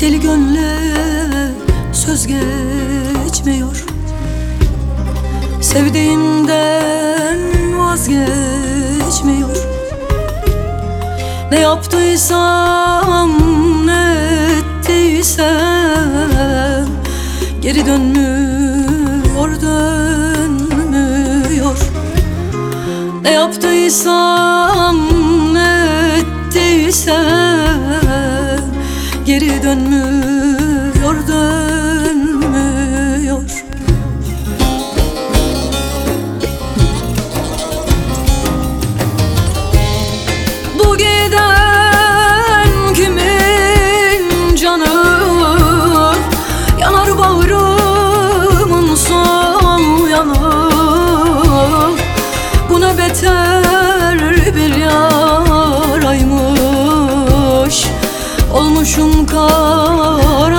Deli gönle söz geçmiyor. Sevdiğimden vazgeçmiyor. Ne yaptıysam ne ettiysem Geri dönmüyor dönmüyor. Ne yaptıysam Geri dönmüyor dönmüyor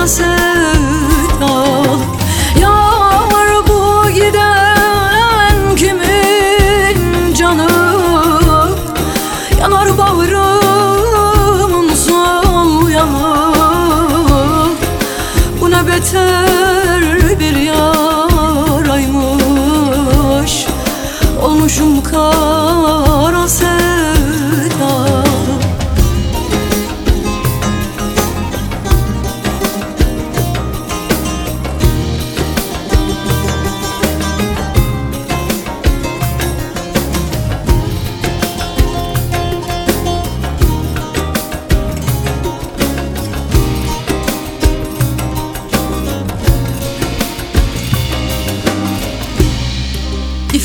sevdalı Yar bu giden kimin canı? Yanar bağrımın sol Bu ne beter bir yaraymış. Olmuşum kara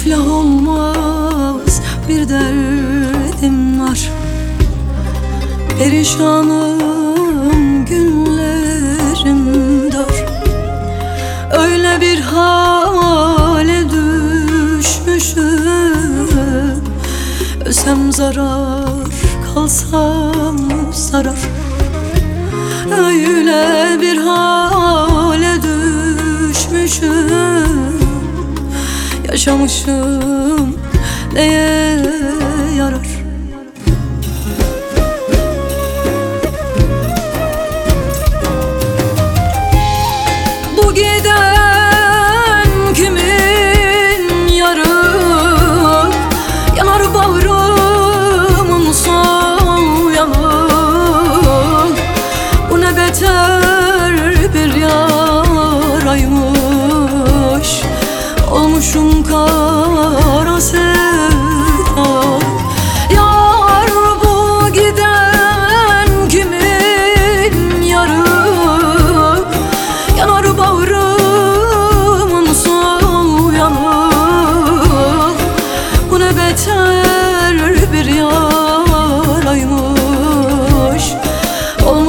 İflah olmaz. Bir derdim var. Perişanım günlerim dar. Öyle bir hale düşmüşüm. Ölsem zarar kalsam zarar. Öyle bir hale düşmüşüm Yaşamışım. Neye yarar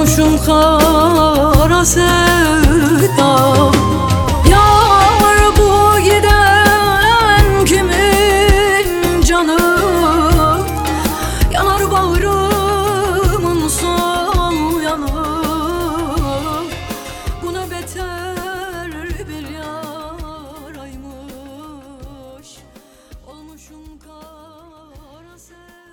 Sarhoşum kara sevda. Yar bu giden kimin canı? Yanar bağrımın sol yanı. Buna beter bir yaraymış. Olmuşum kara sevda.